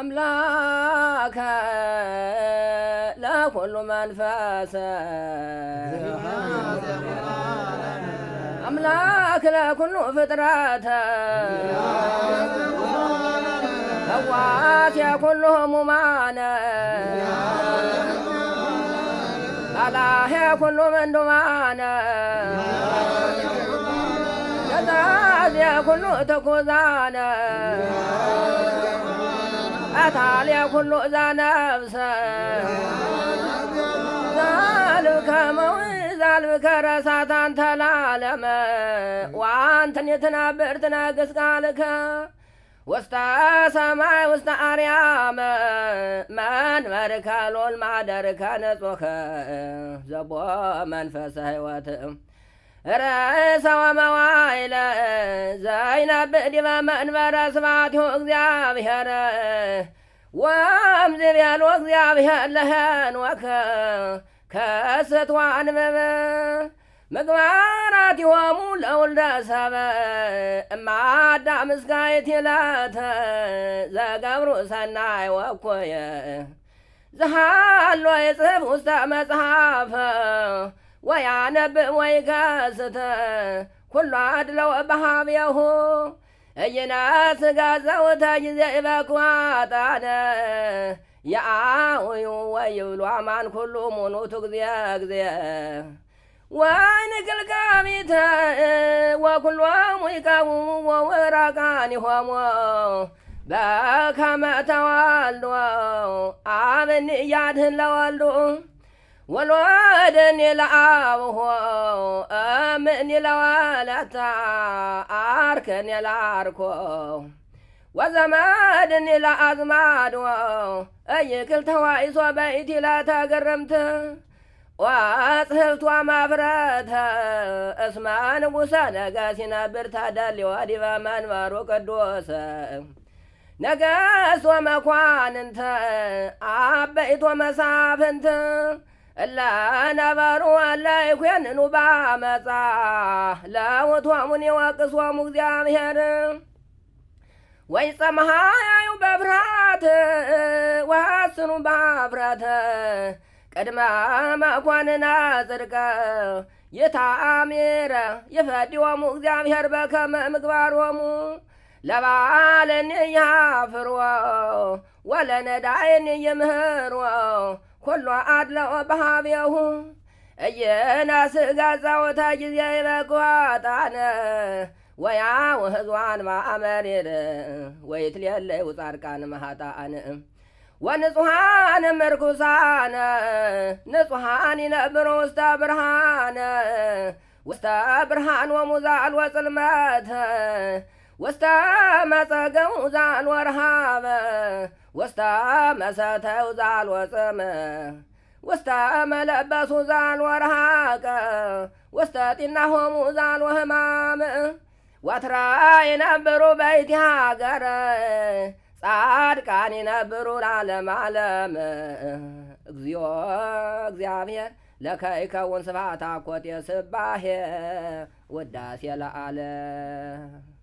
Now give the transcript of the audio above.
أملاك لا كل من فاس أملاك لا كل فطرات. أواك يا كلهم ممانا على يا كل من دمانا يا كل تكوزانا አታል የኩሉ ዛነብሰ ዛልከ መውዛልከ ረሳት አንተ ላለመ። ዋንተን የትናብር ትነግስ ቃልከ። ውስተ ሰማይ ውስተ አርያመ። መንበርከ ሎል ማደርከ ንጹኸ ዘቦ መንፈሰ ሕይወት ርእሰ ወመዋይለ ዘይነብእ ዲበ መንበረ ስብሐቲሁ እግዚአብሔር ወእምዝቤሎ እግዚአብሔር ለሄኖከ ከስት ወአንበበ ምግባራቲሆሙ ለውልደ ሰብእ እማዳም እስከ ይእቲ ዘገብሩ ሰናይ ወኮየ ዘሃሎ ይጽሕፍ ውስተ መጽሐፈ ወያነብእ ወይከስት ኩሉ አድለው በሃብየሁ እይነስ ገዘውተ ጊዜ ይበኩዋጣነ የአውዩ ወይብሉ አማን ኩሉ ሙኑቱ ጊዜ ጊዜ ወይን ግልጋቢተ ወኩሎም ይቀውሙ ወወራቃኒሆሞ በከመ ተወልዶ አብን እያድህን ለወልዱ ወልወድኒ ለአብሆ እምእኒ ለወለታ አርክኒ ለአርኮ ወዘመድኒ ለአዝማዶ እይክል ተዋይሶ በኢቲ ለተገረምት ወጽሕፍቷ ማፍረተ እስመ ንጉሠ ነገሥ ይነብር ተደልዮ ዲበ መንበሩ ቅዱስ ነገሥት ወመኳንንተ አበይቶ መሳፍንት እለ ነበሩ አለ ይኮንኑ ባመፃ ለውቶሙን ይወቅሶሙ እግዚአብሔር። ወይ ጸመሃያዩ በፍርሃት ወሐስኑ ባፍረተ ቅድመ መኮንና ጽድቀ ይታሚረ ይፈዲዎሙ እግዚአብሔር በከመ ምግባሮሙ ለባልን ያፍርዎ ወለነዳይን ይምህርዎ ኩሎ አድለኦ በሃብየሁ ገዛውታ ጊዜ ይበጓጣነ ወያ ውህዟን ማእመሪር ወይትሌለዩ ጻድቃን መሃጣአን ወንጹሃን ምርኩሳነ ንጹሃን ይነብሩ ውስተ ብርሃነ ውስተ ብርሃን ወሙዛል ወጽልመት ውስተ መጸገው ዛል ወረሃበ ውስተ መሰተው ዛል ወጽመ ውስተ መለበሱ ዛል ወረሃቀ ውስተ ጢናሆሙ ዛል ወህማም። ወትራ የነበሩ በይቲ ሃገረ ጻድቃን የነበሩ ለዓለም ዓለም። እግዚኦ እግዚአብሔር ለከይከውን ስብሐት አኮቴ ስባሄ ውዳሴ ለዓለም